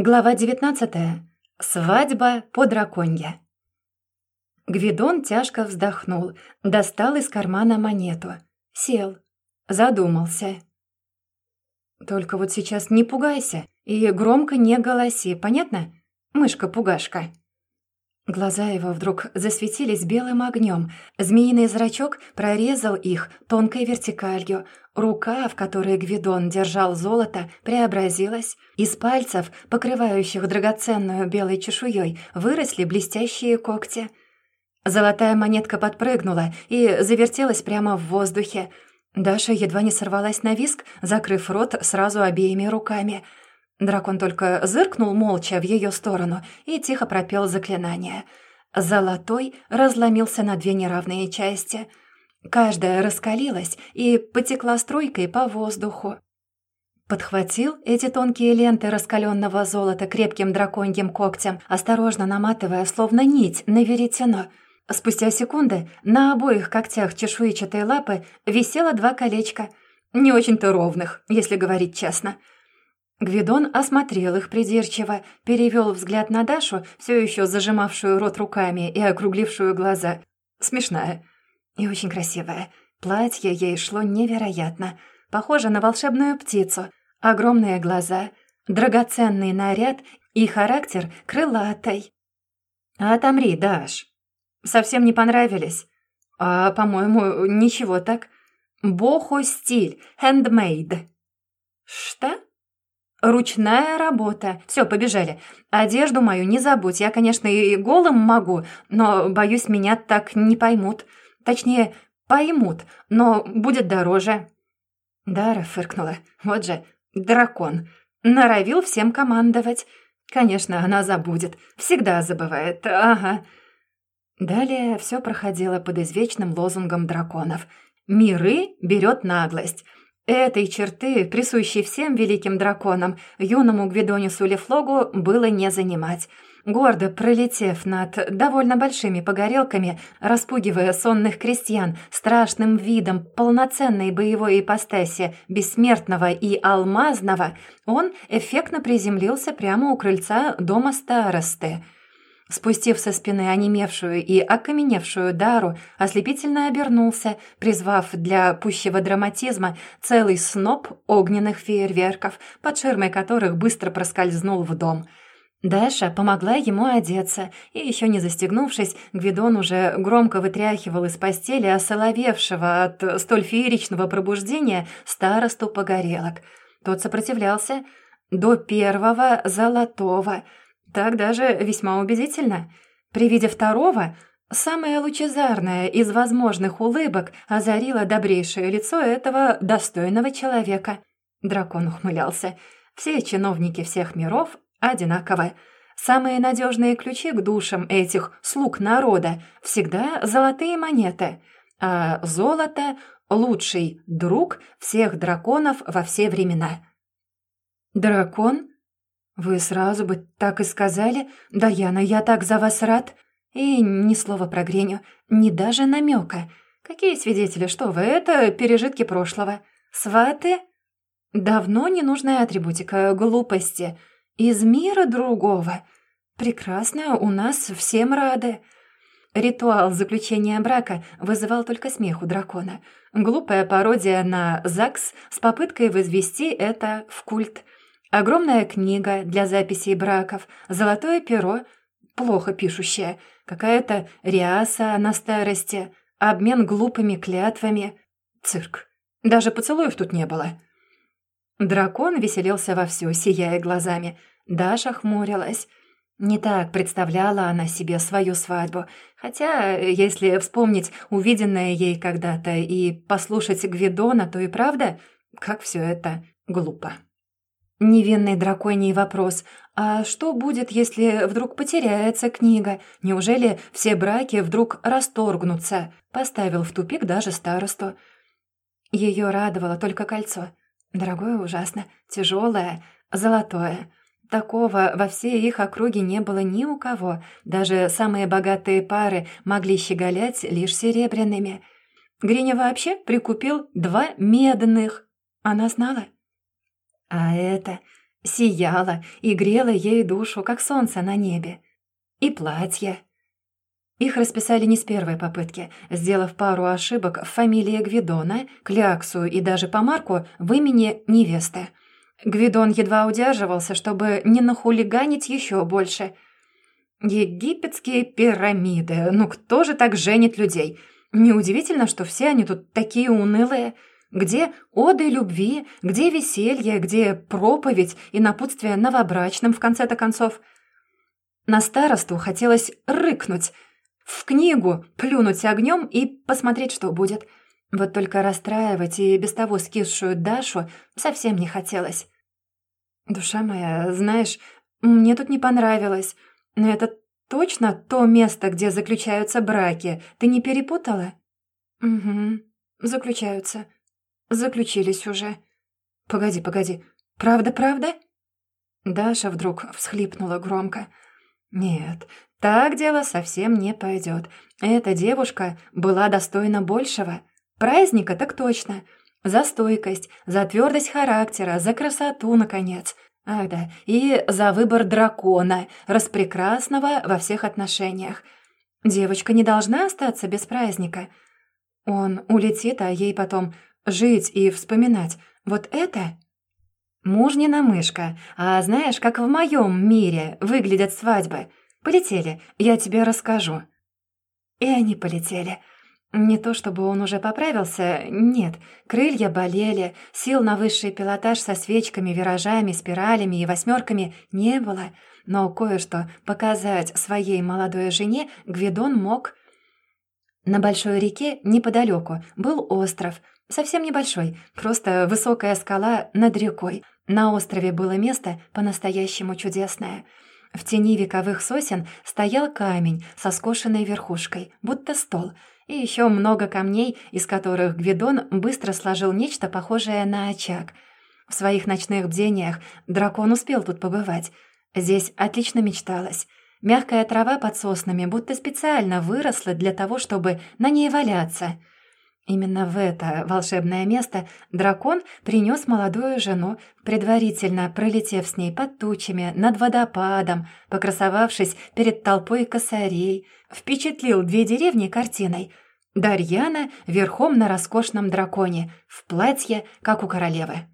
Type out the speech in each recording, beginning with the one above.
Глава 19. Свадьба по драконье. Гвидон тяжко вздохнул, достал из кармана монету. Сел, задумался. «Только вот сейчас не пугайся и громко не голоси, понятно? Мышка-пугашка». Глаза его вдруг засветились белым огнем. Змеиный зрачок прорезал их тонкой вертикалью. Рука, в которой Гвидон держал золото, преобразилась. Из пальцев, покрывающих драгоценную белой чешуей, выросли блестящие когти. Золотая монетка подпрыгнула и завертелась прямо в воздухе. Даша едва не сорвалась на виск, закрыв рот сразу обеими руками — Дракон только зыркнул молча в ее сторону и тихо пропел заклинание. Золотой разломился на две неравные части. Каждая раскалилась и потекла струйкой по воздуху. Подхватил эти тонкие ленты раскаленного золота крепким драконьим когтем, осторожно наматывая, словно нить, на веретено. Спустя секунды на обоих когтях чешуйчатой лапы висело два колечка. Не очень-то ровных, если говорить честно — Гвидон осмотрел их придирчиво, перевел взгляд на Дашу, все еще зажимавшую рот руками и округлившую глаза. Смешная и очень красивая. Платье ей шло невероятно. Похоже на волшебную птицу. Огромные глаза, драгоценный наряд и характер крылатой. «Отомри, Даш. Совсем не понравились. А, по-моему, ничего так. Бохо стиль, handmade». «Что?» «Ручная работа. Все, побежали. Одежду мою не забудь. Я, конечно, и голым могу, но, боюсь, меня так не поймут. Точнее, поймут, но будет дороже». Дара фыркнула. «Вот же, дракон. Норовил всем командовать. Конечно, она забудет. Всегда забывает. Ага». Далее все проходило под извечным лозунгом драконов. «Миры берет наглость». Этой черты, присущей всем великим драконам, юному Гвидонису Лефлогу было не занимать. Гордо пролетев над довольно большими погорелками, распугивая сонных крестьян страшным видом полноценной боевой ипостаси бессмертного и алмазного, он эффектно приземлился прямо у крыльца дома старосты — Спустив со спины онемевшую и окаменевшую Дару, ослепительно обернулся, призвав для пущего драматизма целый сноп огненных фейерверков, под ширмой которых быстро проскользнул в дом. Даша помогла ему одеться, и еще не застегнувшись, Гвидон уже громко вытряхивал из постели осоловевшего от столь фееричного пробуждения старосту погорелок. Тот сопротивлялся до первого золотого — так даже весьма убедительно. При виде второго самая лучезарная из возможных улыбок озарила добрейшее лицо этого достойного человека. Дракон ухмылялся. Все чиновники всех миров одинаковы. Самые надежные ключи к душам этих слуг народа всегда золотые монеты, а золото — лучший друг всех драконов во все времена. Дракон «Вы сразу бы так и сказали? Даяна, я так за вас рад!» И ни слова про Греню, ни даже намека. Какие свидетели, что вы, это пережитки прошлого. Сваты? Давно ненужная атрибутика глупости. Из мира другого. Прекрасно, у нас всем рады. Ритуал заключения брака вызывал только смех у дракона. Глупая пародия на ЗАГС с попыткой возвести это в культ – Огромная книга для записей браков, золотое перо, плохо пишущее, какая-то ряса на старости, обмен глупыми клятвами. Цирк. Даже поцелуев тут не было. Дракон веселился вовсю, сияя глазами. Даша хмурилась. Не так представляла она себе свою свадьбу, хотя, если вспомнить увиденное ей когда-то и послушать Гвидона, то и правда, как все это глупо. Невинный драконий вопрос. А что будет, если вдруг потеряется книга? Неужели все браки вдруг расторгнутся? Поставил в тупик даже старосту. Ее радовало только кольцо. Дорогое ужасно, тяжелое, золотое. Такого во всей их округе не было ни у кого. Даже самые богатые пары могли щеголять лишь серебряными. Гриня вообще прикупил два медных. Она знала? А это... сияла и грела ей душу, как солнце на небе. И платье. Их расписали не с первой попытки, сделав пару ошибок в фамилии Гвидона, Кляксу и даже помарку в имени невесты. Гвидон едва удерживался, чтобы не нахулиганить еще больше. «Египетские пирамиды, ну кто же так женит людей? Неудивительно, что все они тут такие унылые». Где оды любви, где веселье, где проповедь и напутствие новобрачным, в конце-то концов. На старосту хотелось рыкнуть, в книгу плюнуть огнем и посмотреть, что будет. Вот только расстраивать и без того скисшую Дашу совсем не хотелось. «Душа моя, знаешь, мне тут не понравилось, но это точно то место, где заключаются браки. Ты не перепутала?» «Угу, заключаются. Заключились уже». «Погоди, погоди. Правда-правда?» Даша вдруг всхлипнула громко. «Нет, так дело совсем не пойдет. Эта девушка была достойна большего. Праздника так точно. За стойкость, за твердость характера, за красоту, наконец. Ах да, и за выбор дракона, распрекрасного во всех отношениях. Девочка не должна остаться без праздника. Он улетит, а ей потом жить и вспоминать. Вот это... Мужнина мышка. А знаешь, как в моем мире выглядят свадьбы? Полетели, я тебе расскажу». И они полетели. Не то чтобы он уже поправился, нет. Крылья болели, сил на высший пилотаж со свечками, виражами, спиралями и восьмерками не было. Но кое-что показать своей молодой жене Гвидон мог. На большой реке неподалеку был остров, совсем небольшой, просто высокая скала над рекой. На острове было место по-настоящему чудесное — в тени вековых сосен стоял камень со скошенной верхушкой, будто стол, и еще много камней, из которых Гвидон быстро сложил нечто похожее на очаг. В своих ночных бдениях дракон успел тут побывать. Здесь отлично мечталось. Мягкая трава под соснами будто специально выросла для того, чтобы на ней валяться — Именно в это волшебное место дракон принес молодую жену, предварительно пролетев с ней под тучами, над водопадом, покрасовавшись перед толпой косарей, впечатлил две деревни картиной. Дарьяна верхом на роскошном драконе, в платье, как у королевы.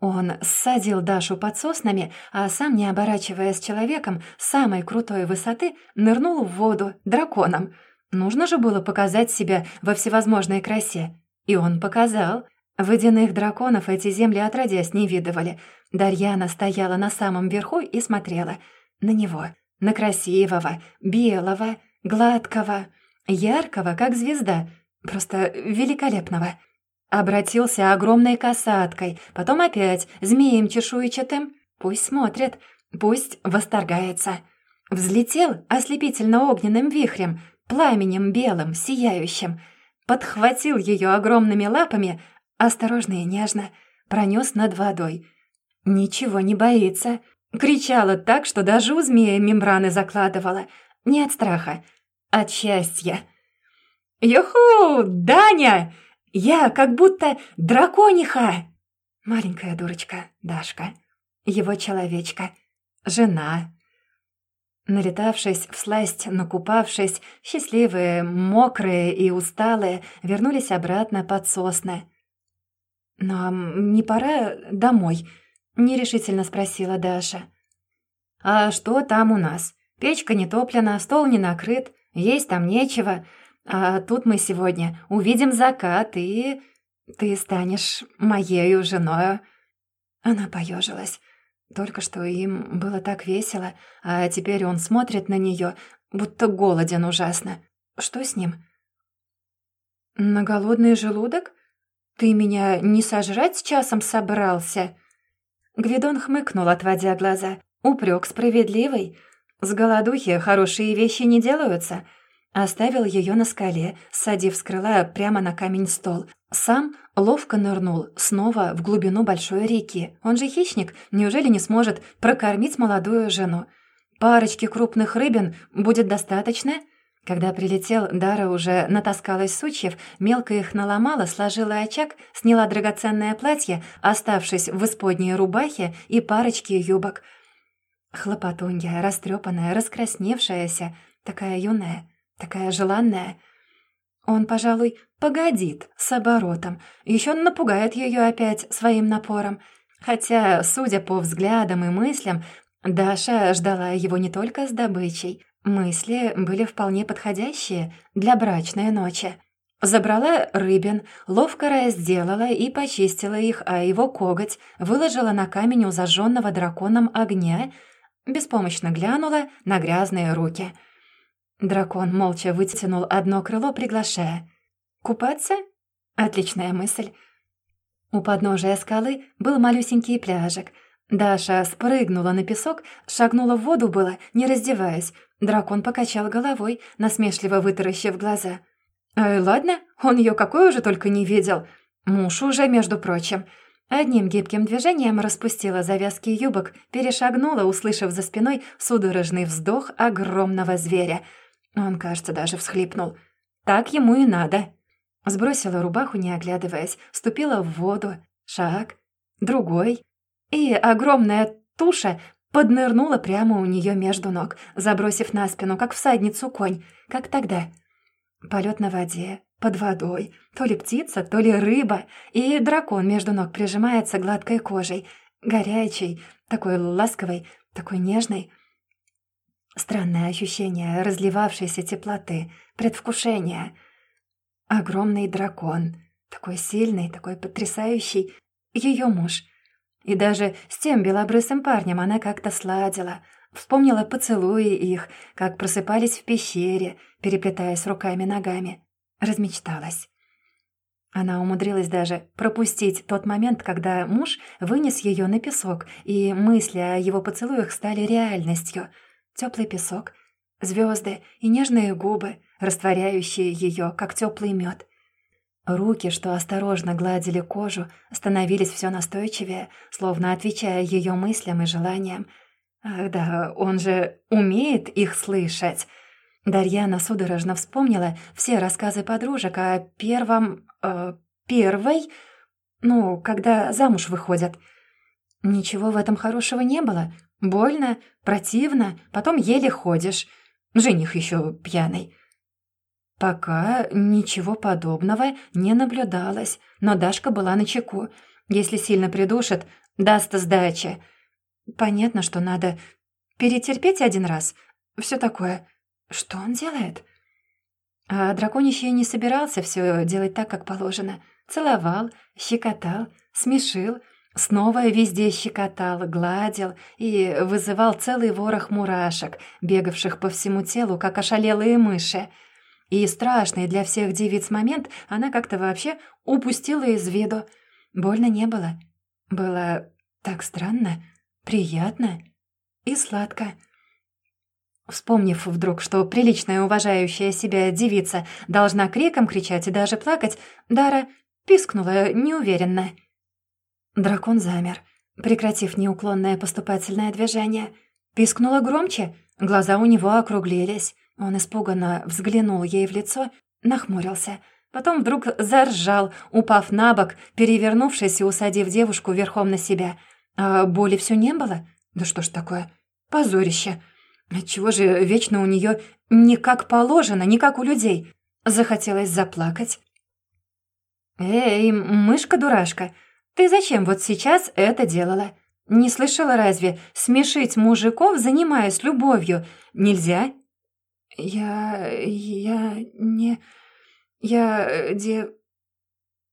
Он ссадил Дашу под соснами, а сам, не оборачиваясь человеком, самой крутой высоты нырнул в воду драконом — Нужно же было показать себя во всевозможной красе. И он показал. Водяных драконов эти земли отродясь не видывали. Дарьяна стояла на самом верху и смотрела. На него. На красивого, белого, гладкого, яркого, как звезда. Просто великолепного. Обратился огромной касаткой, потом опять змеем чешуйчатым. Пусть смотрит, пусть восторгается. Взлетел ослепительно-огненным вихрем, пламенем белым, сияющим, подхватил ее огромными лапами, осторожно и нежно, пронес над водой. Ничего не боится. Кричала так, что даже у змея мембраны закладывала. Не от страха, от счастья. «Юху, Даня! Я как будто дракониха!» Маленькая дурочка Дашка, его человечка, жена, Налетавшись, всласть накупавшись, счастливые, мокрые и усталые, вернулись обратно под сосны. «Нам не пора домой?» — нерешительно спросила Даша. «А что там у нас? Печка не топлена, стол не накрыт, есть там нечего. А тут мы сегодня увидим закат, и ты станешь моею женою». Она поежилась. Только что им было так весело, а теперь он смотрит на нее, будто голоден ужасно. Что с ним? «На голодный желудок? Ты меня не сожрать с часом собрался?» Гвидон хмыкнул, отводя глаза. Упрек справедливый. С голодухи хорошие вещи не делаются. Оставил ее на скале, садив с крыла прямо на камень стол. Сам ловко нырнул снова в глубину большой реки. Он же хищник, неужели не сможет прокормить молодую жену? Парочки крупных рыбин будет достаточно? Когда прилетел, Дара уже натаскалась сучьев, мелко их наломала, сложила очаг, сняла драгоценное платье, оставшись в исподней рубахе и парочке юбок. Хлопотунья, растрепанная, раскрасневшаяся, такая юная, такая желанная. Он, пожалуй, погодит с оборотом, еще напугает ее опять своим напором. Хотя, судя по взглядам и мыслям, Даша ждала его не только с добычей — Мысли были вполне подходящие для брачной ночи. Забрала рыбин, ловко разделала и почистила их, а его коготь выложила на камень у зажженного драконом огня, беспомощно глянула на грязные руки. Дракон молча вытянул одно крыло, приглашая. «Купаться? Отличная мысль». У подножия скалы был малюсенький пляжик. Даша спрыгнула на песок, шагнула в воду было, не раздеваясь, Дракон покачал головой, насмешливо вытаращив глаза. «Ай, ладно, он ее какой уже только не видел. Муж уже, между прочим». Одним гибким движением распустила завязки юбок, перешагнула, услышав за спиной судорожный вздох огромного зверя. Он, кажется, даже всхлипнул. «Так ему и надо». Сбросила рубаху, не оглядываясь, ступила в воду. Шаг, другой. И огромная туша поднырнула прямо у нее между ног, забросив на спину, как всадницу конь, как тогда. Полет на воде, под водой, то ли птица, то ли рыба, и дракон между ног прижимается гладкой кожей, горячей, такой ласковой, такой нежной. Странное ощущение разливавшейся теплоты, предвкушения. Огромный дракон, такой сильный, такой потрясающий, ее муж — и даже с тем белобрысым парнем она как-то сладила. Вспомнила поцелуи их, как просыпались в пещере, переплетаясь руками-ногами. Размечталась. Она умудрилась даже пропустить тот момент, когда муж вынес ее на песок, и мысли о его поцелуях стали реальностью. Теплый песок, звезды и нежные губы, растворяющие ее, как теплый мед. Руки, что осторожно гладили кожу, становились все настойчивее, словно отвечая ее мыслям и желаниям. Ах да, он же умеет их слышать. Дарьяна судорожно вспомнила все рассказы подружек о первом... Э, первой... Ну, когда замуж выходят. Ничего в этом хорошего не было. Больно, противно, потом еле ходишь. Жених еще пьяный. Пока ничего подобного не наблюдалось, но Дашка была на чеку. Если сильно придушит, даст сдачи. Понятно, что надо перетерпеть один раз. Все такое. Что он делает? А драконище не собирался все делать так, как положено. Целовал, щекотал, смешил, снова везде щекотал, гладил и вызывал целый ворох мурашек, бегавших по всему телу, как ошалелые мыши — и страшный для всех девиц момент она как-то вообще упустила из виду. Больно не было. Было так странно, приятно и сладко. Вспомнив вдруг, что приличная уважающая себя девица должна криком кричать и даже плакать, Дара пискнула неуверенно. Дракон замер, прекратив неуклонное поступательное движение. Пискнула громче, глаза у него округлились. Он испуганно взглянул ей в лицо, нахмурился. Потом вдруг заржал, упав на бок, перевернувшись и усадив девушку верхом на себя. А боли все не было? Да что ж такое? Позорище. Отчего же вечно у нее не как положено, не как у людей? Захотелось заплакать. «Эй, мышка-дурашка, ты зачем вот сейчас это делала? Не слышала разве? Смешить мужиков, занимаясь любовью, нельзя «Я... я не... я... Э, де...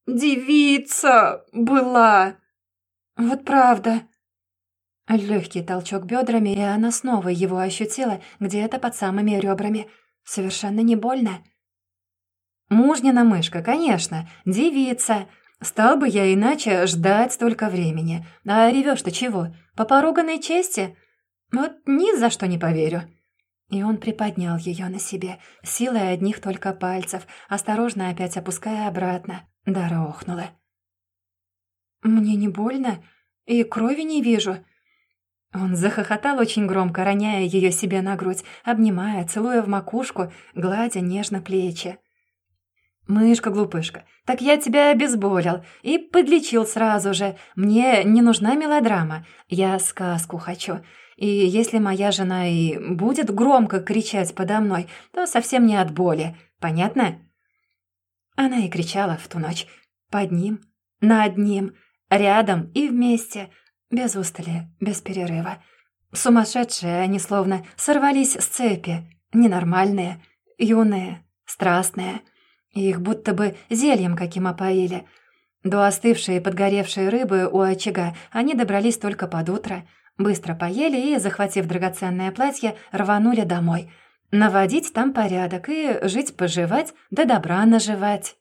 девица была! Вот правда!» Легкий толчок бедрами, и она снова его ощутила где-то под самыми ребрами. Совершенно не больно. «Мужнина мышка, конечно, девица. Стал бы я иначе ждать столько времени. А ревешь-то чего? По поруганной чести? Вот ни за что не поверю». И он приподнял ее на себе, силой одних только пальцев, осторожно опять опуская обратно. Дара охнула. «Мне не больно, и крови не вижу». Он захохотал очень громко, роняя ее себе на грудь, обнимая, целуя в макушку, гладя нежно плечи. «Мышка-глупышка, так я тебя обезболил и подлечил сразу же. Мне не нужна мелодрама, я сказку хочу. И если моя жена и будет громко кричать подо мной, то совсем не от боли. Понятно?» Она и кричала в ту ночь. Под ним, над ним, рядом и вместе, без устали, без перерыва. Сумасшедшие они словно сорвались с цепи, ненормальные, юные, страстные — их будто бы зельем каким опоили. До остывшей и подгоревшей рыбы у очага они добрались только под утро. Быстро поели и, захватив драгоценное платье, рванули домой. Наводить там порядок и жить-поживать, да добра наживать.